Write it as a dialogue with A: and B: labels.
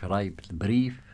A: شرايب البريف.